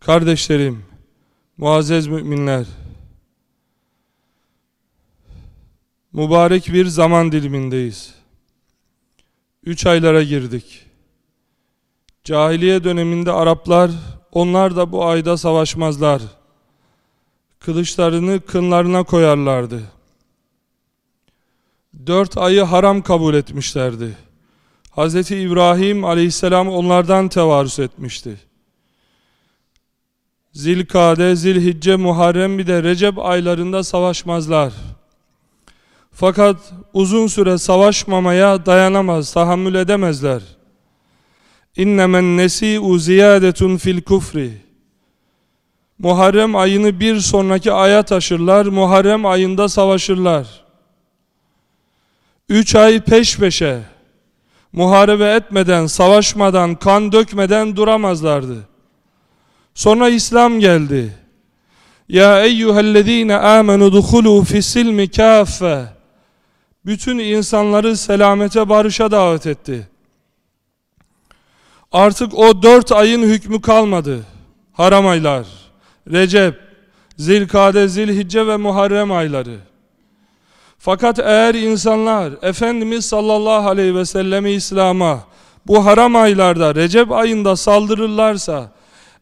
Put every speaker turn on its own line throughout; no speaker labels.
Kardeşlerim, muazzez müminler, mübarek bir zaman dilimindeyiz. Üç aylara girdik. Cahiliye döneminde Araplar, onlar da bu ayda savaşmazlar. Kılıçlarını kınlarına koyarlardı. Dört ayı haram kabul etmişlerdi. Hz. İbrahim aleyhisselam onlardan tevarüs etmişti. Zilkade, Zilhicce, Muharrem bir de Recep aylarında savaşmazlar. Fakat uzun süre savaşmamaya dayanamaz, tahammül edemezler. İnnemen nesi'u ziyadetun fil kufri. Muharrem ayını bir sonraki aya taşırlar, Muharrem ayında savaşırlar. Üç ay peş peşe, muharebe etmeden, savaşmadan, kan dökmeden duramazlardı. Sonra İslam geldi. Ya eyyühellezine amenu duhulu fissilmi kaffe. Bütün insanları selamete barışa davet etti. Artık o dört ayın hükmü kalmadı. Haram aylar, Recep, Zilkade, Zilhicce ve Muharrem ayları. Fakat eğer insanlar Efendimiz sallallahu aleyhi ve sellemi İslam'a bu haram aylarda Recep ayında saldırırlarsa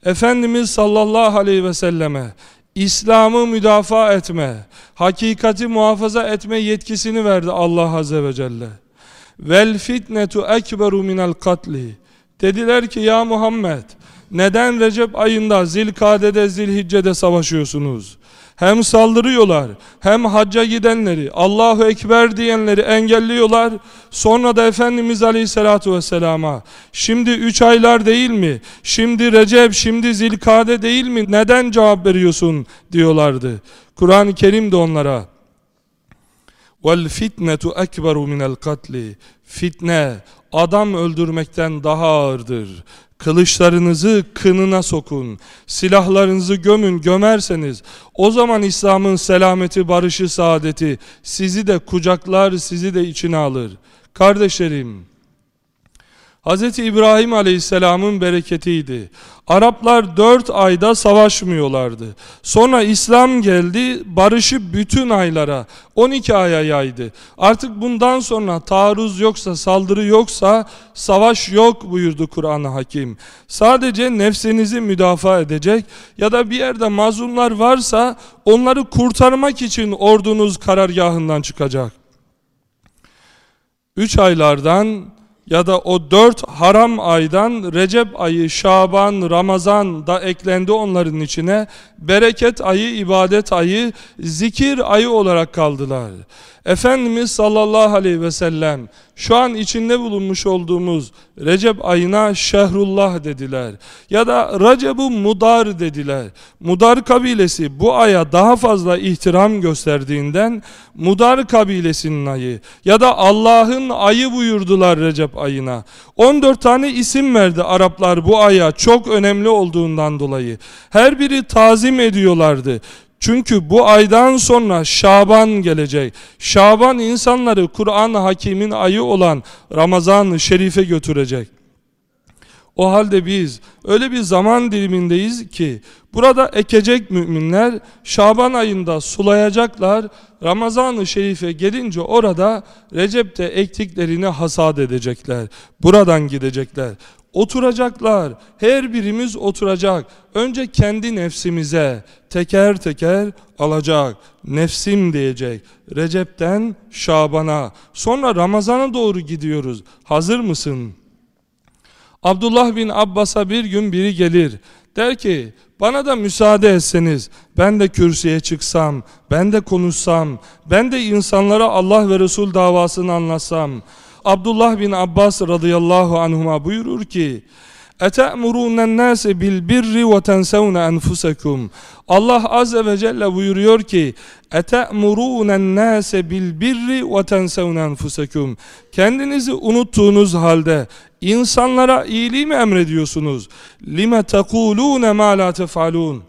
Efendimiz sallallahu aleyhi ve selleme İslam'ı müdafaa etme, hakikati muhafaza etme yetkisini verdi Allah azze ve celle. Vel fitnetu ekberu minel katli. Dediler ki ya Muhammed neden Recep ayında Zilkade'de Zilhicce'de savaşıyorsunuz? Hem saldırıyorlar hem hacca gidenleri Allahu Ekber diyenleri engelliyorlar. Sonra da Efendimiz Aleyhisselatü Vesselam'a şimdi üç aylar değil mi? Şimdi Recep şimdi Zilkade değil mi? Neden cevap veriyorsun diyorlardı. Kur'an-ı Kerim de onlara fitnetu ekberu minel katli Fitne adam öldürmekten daha ağırdır. Kılıçlarınızı kınına sokun. Silahlarınızı gömün gömerseniz o zaman İslam'ın selameti, barışı, saadeti sizi de kucaklar, sizi de içine alır. Kardeşlerim, Hz. İbrahim Aleyhisselam'ın bereketiydi. Araplar dört ayda savaşmıyorlardı. Sonra İslam geldi, barışı bütün aylara, 12 aya yaydı. Artık bundan sonra taarruz yoksa, saldırı yoksa, savaş yok buyurdu Kur'an-ı Hakim. Sadece nefsinizi müdafaa edecek ya da bir yerde mazlumlar varsa onları kurtarmak için ordunuz karargahından çıkacak. Üç aylardan ya da o dört haram aydan Recep ayı, Şaban, Ramazan da eklendi onların içine. Bereket ayı, ibadet ayı, zikir ayı olarak kaldılar. Efendimiz sallallahu aleyhi ve sellem şu an içinde bulunmuş olduğumuz Recep ayına Şehrullah dediler. Ya da Recep-u Mudar dediler. Mudar kabilesi bu aya daha fazla ihtiram gösterdiğinden Mudar kabilesinin ayı ya da Allah'ın ayı buyurdular Recep ayına. 14 tane isim verdi Araplar bu aya çok önemli olduğundan dolayı. Her biri tazim ediyorlardı. Çünkü bu aydan sonra Şaban gelecek. Şaban insanları Kur'an-ı Hakim'in ayı olan Ramazan-ı Şerif'e götürecek. O halde biz öyle bir zaman dilimindeyiz ki burada ekecek müminler Şaban ayında sulayacaklar. Ramazan-ı Şerif'e gelince orada Recep'te ektiklerini hasat edecekler. Buradan gidecekler. Oturacaklar. Her birimiz oturacak. Önce kendi nefsimize teker teker alacak. Nefsim diyecek. Recep'ten Şaban'a. Sonra Ramazan'a doğru gidiyoruz. Hazır mısın? Abdullah bin Abbas'a bir gün biri gelir. Der ki bana da müsaade etseniz ben de kürsüye çıksam, ben de konuşsam, ben de insanlara Allah ve Resul davasını anlatsam. Abdullah bin Abbas radıyallahu anhuma buyurur ki اَتَأْمُرُونَ النَّاسِ بِالْبِرِّ وَتَنْسَوْنَ أَنْفُسَكُمْ Allah azze ve celle buyuruyor ki اَتَأْمُرُونَ النَّاسَ بِالْبِرِّ وَتَنْسَوْنَ أَنْفُسَكُمْ Kendinizi unuttuğunuz halde insanlara iyiliği mi emrediyorsunuz? لِمَ تَقُولُونَ مَا لَا تَفْعَلُونَ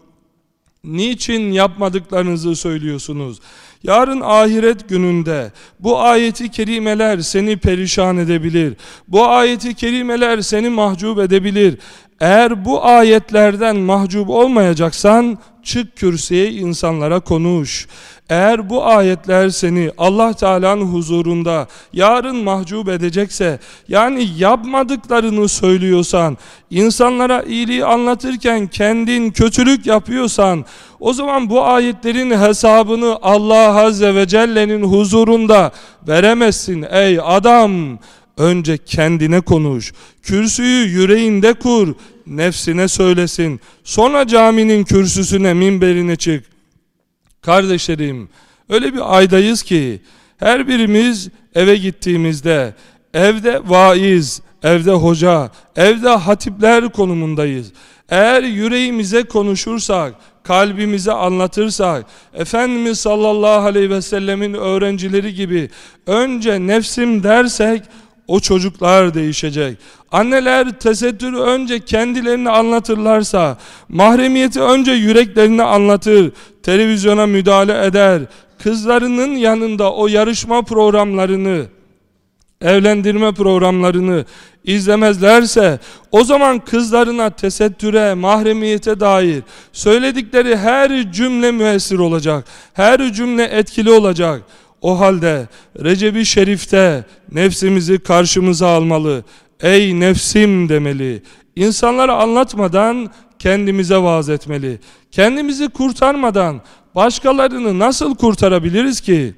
Niçin yapmadıklarınızı söylüyorsunuz? Yarın ahiret gününde bu ayeti kerimeler seni perişan edebilir. Bu ayeti kerimeler seni mahcup edebilir. Eğer bu ayetlerden mahcup olmayacaksan çık kürsüye insanlara konuş. Eğer bu ayetler seni Allah Teala'nın huzurunda yarın mahcup edecekse yani yapmadıklarını söylüyorsan insanlara iyiliği anlatırken kendin kötülük yapıyorsan o zaman bu ayetlerin hesabını Allah Azze ve Celle'nin huzurunda veremezsin ey adam. Önce kendine konuş. Kürsüyü yüreğinde kur. Nefsine söylesin. Sonra caminin kürsüsüne, minberine çık. Kardeşlerim, öyle bir aydayız ki her birimiz eve gittiğimizde evde vaiz, evde hoca, evde hatipler konumundayız. Eğer yüreğimize konuşursak, kalbimize anlatırsak, Efendimiz sallallahu aleyhi ve sellemin öğrencileri gibi önce nefsim dersek o çocuklar değişecek. Anneler tesettürü önce kendilerini anlatırlarsa, mahremiyeti önce yüreklerini anlatır, televizyona müdahale eder, kızlarının yanında o yarışma programlarını, evlendirme programlarını izlemezlerse o zaman kızlarına tesettüre, mahremiyete dair söyledikleri her cümle müessir olacak. Her cümle etkili olacak. O halde Recep-i Şerif'te nefsimizi karşımıza almalı. Ey nefsim demeli. İnsanlara anlatmadan kendimize vaaz etmeli. Kendimizi kurtarmadan başkalarını nasıl kurtarabiliriz ki?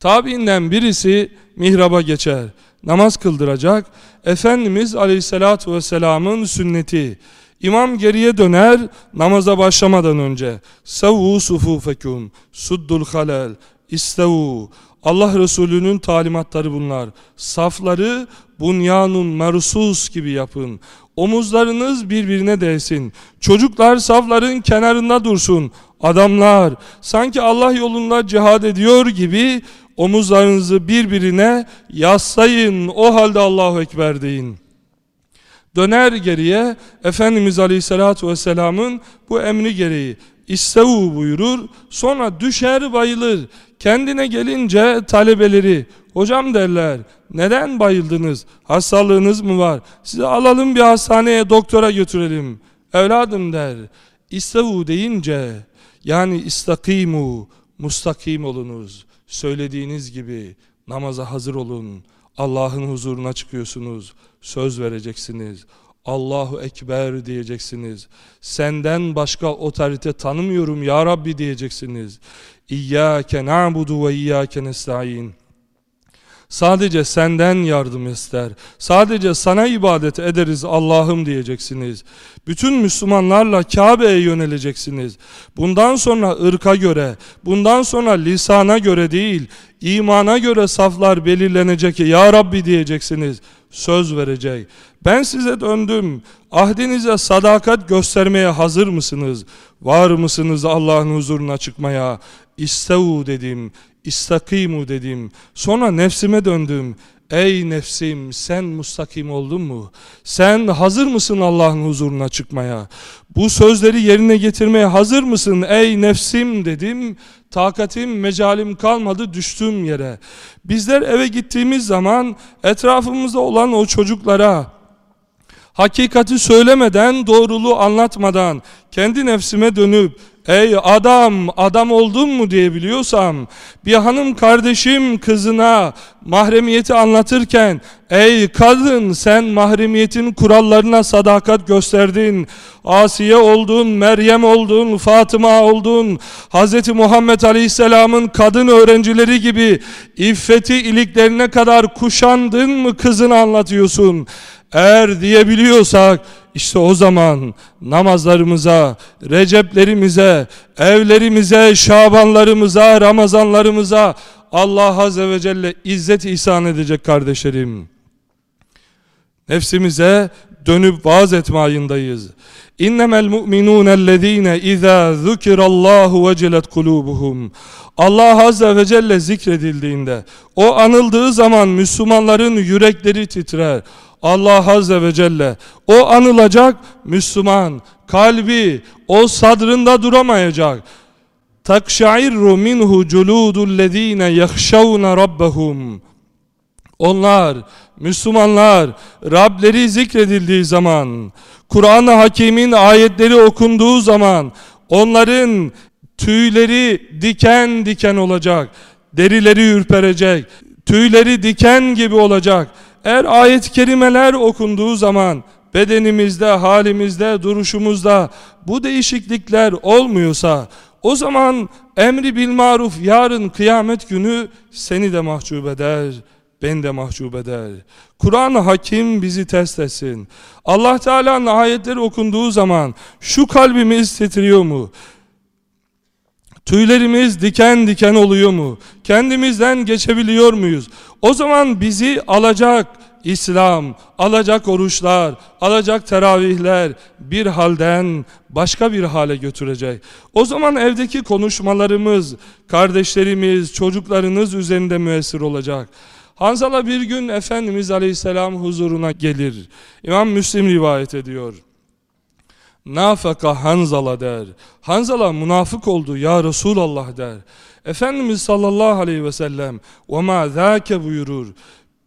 Tabiinden birisi mihraba geçer. Namaz kıldıracak. Efendimiz Aleyhisselatü Vesselam'ın sünneti. İmam geriye döner namaza başlamadan önce. Savvu sufufekum suddul halal İstevu. Allah Resulü'nün talimatları bunlar. Safları bunyanun mersus gibi yapın. Omuzlarınız birbirine değsin. Çocuklar safların kenarında dursun. Adamlar sanki Allah yolunda cihad ediyor gibi omuzlarınızı birbirine yaslayın. O halde Allahu Ekber deyin. Döner geriye Efendimiz Aleyhisselatü Vesselam'ın bu emri gereği İstevu buyurur. Sonra düşer bayılır. Kendine gelince talebeleri hocam derler neden bayıldınız? Hastalığınız mı var? Sizi alalım bir hastaneye doktora götürelim. Evladım der. İstevu deyince yani istakimu mustakim olunuz. Söylediğiniz gibi namaza hazır olun. Allah'ın huzuruna çıkıyorsunuz. Söz vereceksiniz. Allahu Ekber diyeceksiniz. Senden başka otorite tanımıyorum ya Rabbi diyeceksiniz. İyyâke na'budu ve iyyâke nesta'in. Sadece senden yardım ister. Sadece sana ibadet ederiz Allah'ım diyeceksiniz. Bütün Müslümanlarla Kabe'ye yöneleceksiniz. Bundan sonra ırka göre, bundan sonra lisana göre değil, imana göre saflar belirlenecek. Ya Rabbi diyeceksiniz. Söz verecek. Ben size döndüm. Ahdinize sadakat göstermeye hazır mısınız? Var mısınız Allah'ın huzuruna çıkmaya? İstevu dedim. İstakimu dedim. Sonra nefsime döndüm. Ey nefsim sen mustakim oldun mu? Sen hazır mısın Allah'ın huzuruna çıkmaya? Bu sözleri yerine getirmeye hazır mısın ey nefsim dedim. Takatim, mecalim kalmadı düştüğüm yere. Bizler eve gittiğimiz zaman etrafımızda olan o çocuklara hakikati söylemeden, doğruluğu anlatmadan kendi nefsime dönüp Ey adam, adam oldun mu diyebiliyorsam, bir hanım kardeşim kızına mahremiyeti anlatırken, ey kadın sen mahremiyetin kurallarına sadakat gösterdin, Asiye oldun, Meryem oldun, Fatıma oldun, Hz. Muhammed Aleyhisselam'ın kadın öğrencileri gibi iffeti iliklerine kadar kuşandın mı kızını anlatıyorsun. Eğer diyebiliyorsak, işte o zaman namazlarımıza, receplerimize, evlerimize, şabanlarımıza, ramazanlarımıza Allah Azze ve Celle izzet ihsan edecek kardeşlerim. Nefsimize dönüp vaaz etme ayındayız. İnnemel mu'minûnellezîne izâ zükirallâhu vecelet kulûbuhum. Allah Azze ve Celle zikredildiğinde, o anıldığı zaman Müslümanların yürekleri titrer. Allah Azze ve Celle o anılacak Müslüman kalbi o sadrında duramayacak. Takşairru minhu culudul lezine yahşavna rabbahum. Onlar, Müslümanlar, Rableri zikredildiği zaman, Kur'an-ı Hakim'in ayetleri okunduğu zaman, onların tüyleri diken diken olacak, derileri ürperecek, tüyleri diken gibi olacak. Eğer ayet-i kerimeler okunduğu zaman, bedenimizde, halimizde, duruşumuzda bu değişiklikler olmuyorsa, o zaman emri bil maruf yarın kıyamet günü seni de mahcup eder, beni de mahcup eder. Kur'an-ı Hakim bizi test etsin. Allah Teala'nın ayetleri okunduğu zaman şu kalbimiz titriyor mu? Tüylerimiz diken diken oluyor mu? Kendimizden geçebiliyor muyuz? O zaman bizi alacak İslam, alacak oruçlar, alacak teravihler bir halden başka bir hale götürecek. O zaman evdeki konuşmalarımız, kardeşlerimiz, çocuklarınız üzerinde müessir olacak. Hanzala bir gün Efendimiz Aleyhisselam huzuruna gelir. İmam Müslim rivayet ediyor. Nafaka Hanzala der. Hanzala münafık oldu ya Resulallah der. Efendimiz sallallahu aleyhi ve sellem ve ma zâke buyurur.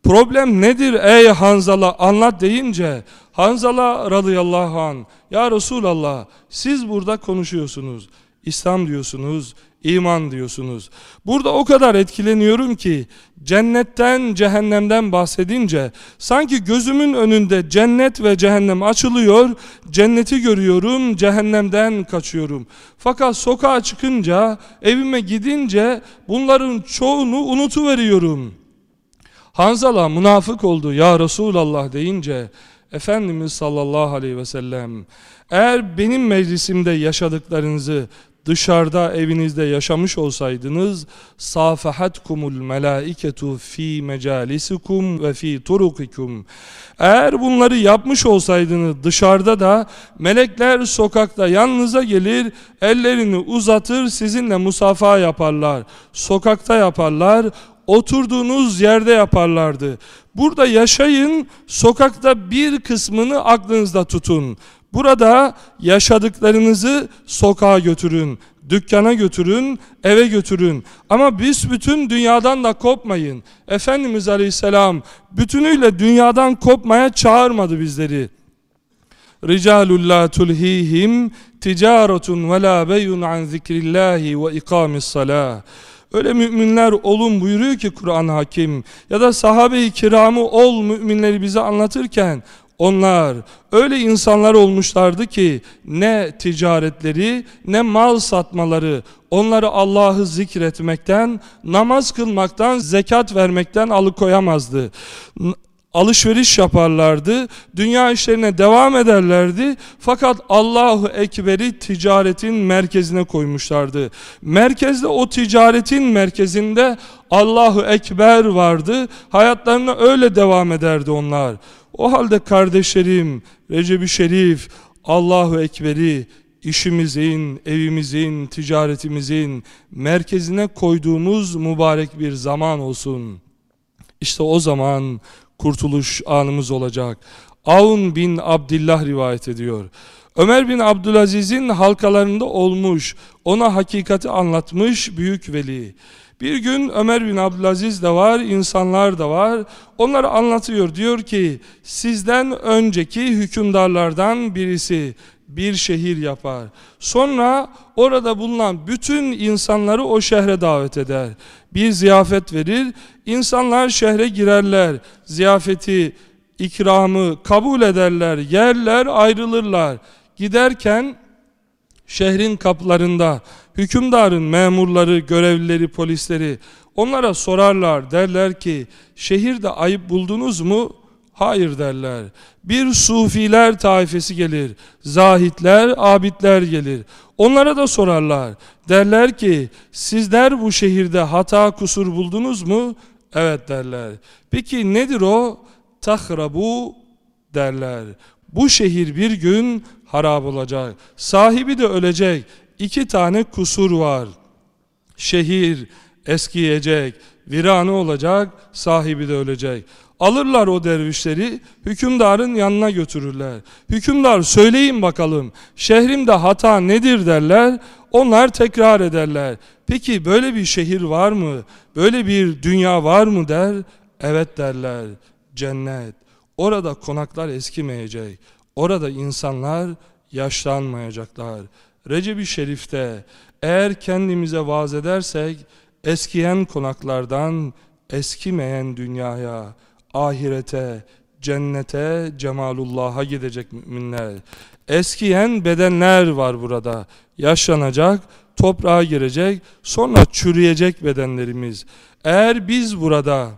Problem nedir ey Hanzala anlat deyince Hanzala radıyallahu an ya Resulallah siz burada konuşuyorsunuz. İslam diyorsunuz, iman diyorsunuz. Burada o kadar etkileniyorum ki cennetten, cehennemden bahsedince sanki gözümün önünde cennet ve cehennem açılıyor, cenneti görüyorum, cehennemden kaçıyorum. Fakat sokağa çıkınca, evime gidince bunların çoğunu unutuveriyorum. Hanzala münafık oldu ya Resulallah deyince Efendimiz sallallahu aleyhi ve sellem eğer benim meclisimde yaşadıklarınızı dışarıda evinizde yaşamış olsaydınız safahatkumul melaiketu fi mecalisikum ve fi turukikum eğer bunları yapmış olsaydınız dışarıda da melekler sokakta yanınıza gelir ellerini uzatır sizinle musafa yaparlar sokakta yaparlar oturduğunuz yerde yaparlardı. Burada yaşayın, sokakta bir kısmını aklınızda tutun. Burada yaşadıklarınızı sokağa götürün, dükkana götürün, eve götürün. Ama biz bütün dünyadan da kopmayın. Efendimiz Aleyhisselam bütünüyle dünyadan kopmaya çağırmadı bizleri. La tulhihim ticaretun ve la beyun an zikrillahi ve ikamis salah. Öyle müminler olun buyuruyor ki Kur'an hakim ya da sahabe-i kiramı ol müminleri bize anlatırken onlar öyle insanlar olmuşlardı ki ne ticaretleri ne mal satmaları onları Allah'ı zikretmekten, namaz kılmaktan, zekat vermekten alıkoyamazdı alışveriş yaparlardı, dünya işlerine devam ederlerdi. Fakat Allahu Ekber'i ticaretin merkezine koymuşlardı. Merkezde o ticaretin merkezinde Allahu Ekber vardı. Hayatlarına öyle devam ederdi onlar. O halde kardeşlerim, Recep-i Şerif, Allahu Ekber'i işimizin, evimizin, ticaretimizin merkezine koyduğumuz mübarek bir zaman olsun. İşte o zaman kurtuluş anımız olacak. Avun bin Abdullah rivayet ediyor. Ömer bin Abdülaziz'in halkalarında olmuş, ona hakikati anlatmış büyük veli. Bir gün Ömer bin Abdülaziz de var, insanlar da var. Onları anlatıyor. Diyor ki sizden önceki hükümdarlardan birisi bir şehir yapar. Sonra orada bulunan bütün insanları o şehre davet eder. Bir ziyafet verir. İnsanlar şehre girerler. Ziyafeti, ikramı kabul ederler. Yerler, ayrılırlar. Giderken şehrin kapılarında hükümdarın memurları, görevlileri, polisleri onlara sorarlar. Derler ki şehirde ayıp buldunuz mu? Hayır derler. Bir sufiler taifesi gelir. Zahitler, abidler gelir. Onlara da sorarlar. Derler ki sizler bu şehirde hata kusur buldunuz mu? Evet derler. Peki nedir o? Tahrabu derler. Bu şehir bir gün harap olacak. Sahibi de ölecek. İki tane kusur var. Şehir eskiyecek, viranı olacak, sahibi de ölecek. Alırlar o dervişleri hükümdarın yanına götürürler. Hükümdar söyleyin bakalım şehrimde hata nedir derler. Onlar tekrar ederler. Peki böyle bir şehir var mı? Böyle bir dünya var mı der. Evet derler cennet. Orada konaklar eskimeyecek. Orada insanlar yaşlanmayacaklar. Recep-i Şerif'te eğer kendimize vaaz edersek eskiyen konaklardan eskimeyen dünyaya, ahirete, cennete, cemalullah'a gidecek müminler. Eskiyen bedenler var burada. Yaşlanacak, toprağa girecek, sonra çürüyecek bedenlerimiz. Eğer biz burada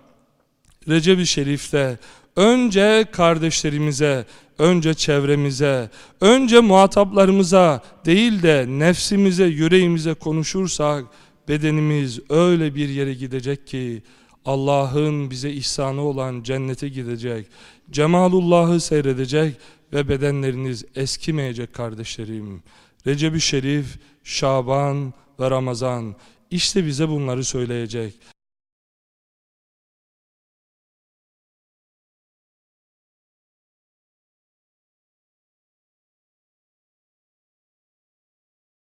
Recep-i Şerif'te önce kardeşlerimize, önce çevremize, önce muhataplarımıza değil de nefsimize, yüreğimize konuşursak bedenimiz öyle bir yere gidecek ki Allah'ın bize ihsanı olan cennete gidecek. Cemalullah'ı seyredecek ve bedenleriniz eskimeyecek kardeşlerim. Recep-i Şerif, Şaban ve Ramazan işte bize bunları söyleyecek.